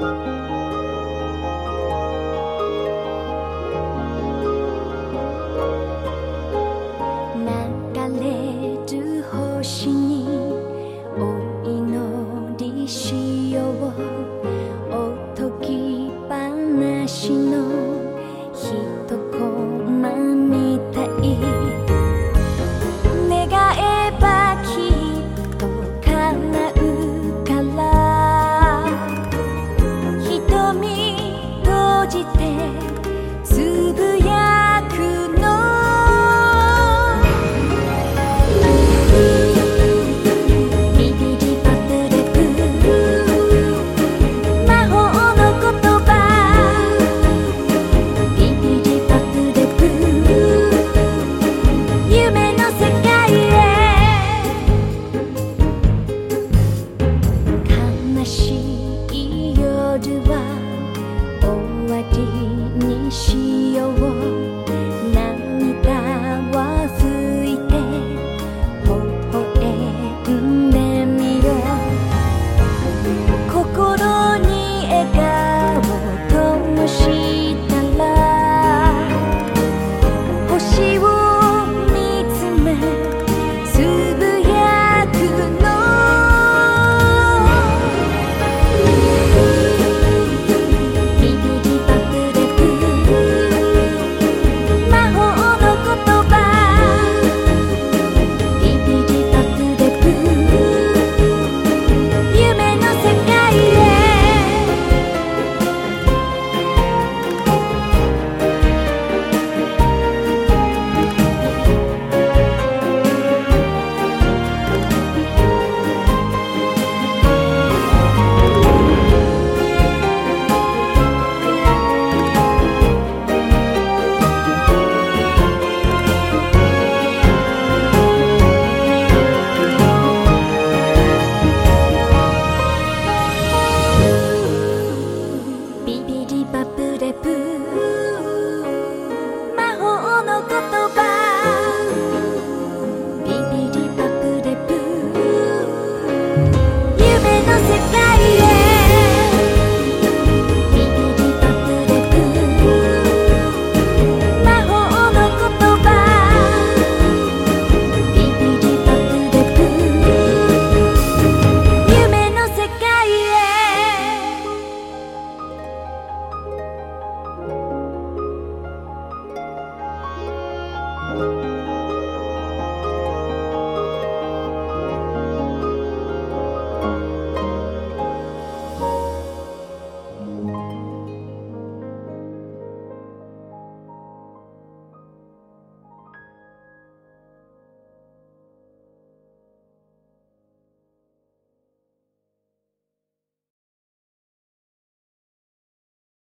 you